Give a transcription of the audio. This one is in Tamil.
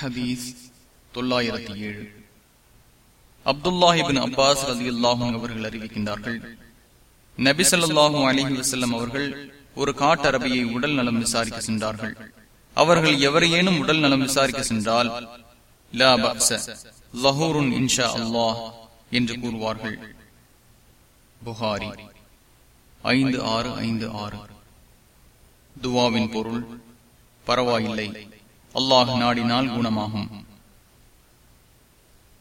ஹதீஸ் தொள்ளாயிரத்தி ஏழு. அப்துல்லாஹிபின் அப்பாஸ் அலி அல்லாஹும் அவர்கள் அறிவிக்கின்றார்கள் நபி ஸல்லல்லாஹு அலிஹி வசல்லம் அவர்கள் ஒரு காட்டரபியை உடல் நலம் விசாரிக்க சென்றார்கள். அவர்கள் எவரையேனும் உடல் நலம் விசாரிக்க சென்றால் லா இன்ஷா அல்லாஹ் என்று கூறுவார்கள். புகாரி ஐந்து ஆறு ஐந்து ஆறு. துவாவின் பொருள் பரவாயில்லை. அல்லாஹ் நாடினால் குணமாகும்.